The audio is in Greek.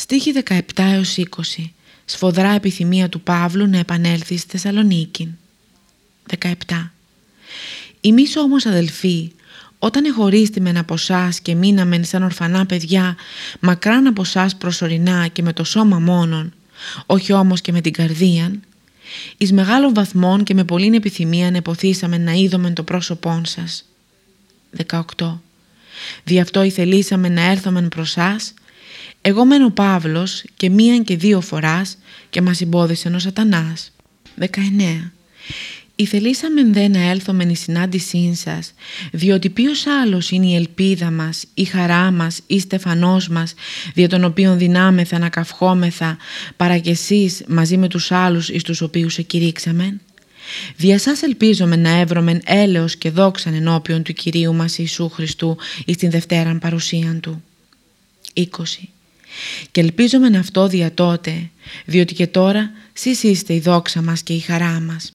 Στίχη 17 έως 20 Σφοδρά επιθυμία του Παύλου να επανέλθει στη Θεσσαλονίκη. 17 Εμείς όμως αδελφοί όταν εχωρίστημεν από εσάς και μείναμεν σαν ορφανά παιδιά μακράν από εσάς προσωρινά και με το σώμα μόνον όχι όμως και με την καρδίαν εις μεγάλων βαθμών και με πολλήν επιθυμία εποθήσαμε να είδομεν το πρόσωπόν σας. 18 Δι' αυτό ηθελήσαμε να έρθομεν προς σας εγώ μεν ο Παύλος και μίαν και δύο φοράς και μας εμπόδισε ο σατανάς. 19. Ηθελήσαμε δε να έλθομεν η συνάντησή σας, διότι ποιος άλλος είναι η ελπίδα μας, η χαρά μας, η στεφανός μας, δια τον οποίον δυνάμεθα να καυχόμεθα, παρά και εσείς μαζί με τους άλλους εις τους οποίους εκηρύξαμεν. Δια σας ελπίζομαι να έβρωμεν έλεος και δόξαν ενώπιον του Κυρίου μας Ιησού Χριστού εις την Δευτέραν παρουσίαν Του. 20. Και ελπίζομαι αυτό δια τότε, διότι και τώρα σεις είστε η δόξα μας και η χαρά μας.